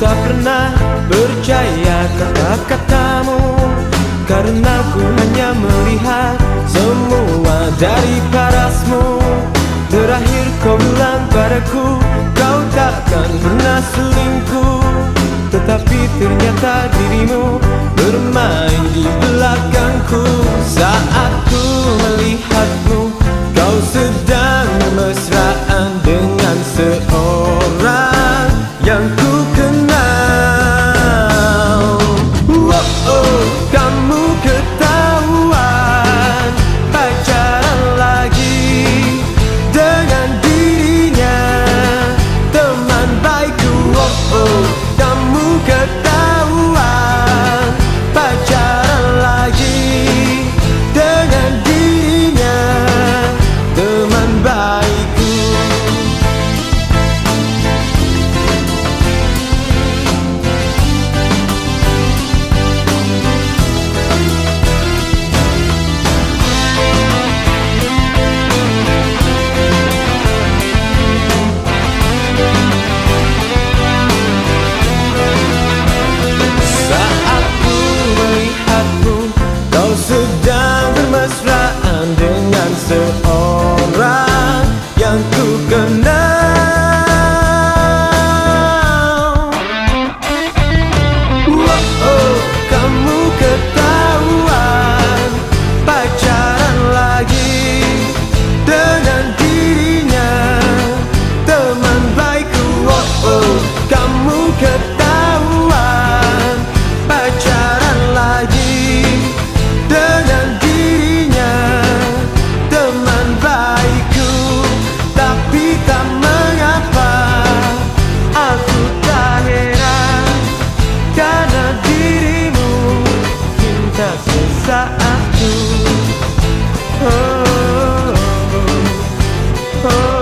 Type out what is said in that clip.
tak pernah percaya kata-katamu? Karena ku hanya melihat semua dari parasmu. Terakhir kau bilang padaku Kau takkan pernah selingkuh. Tetapi ternyata dirimu Bermain di belakangku. aku oh, oh, oh.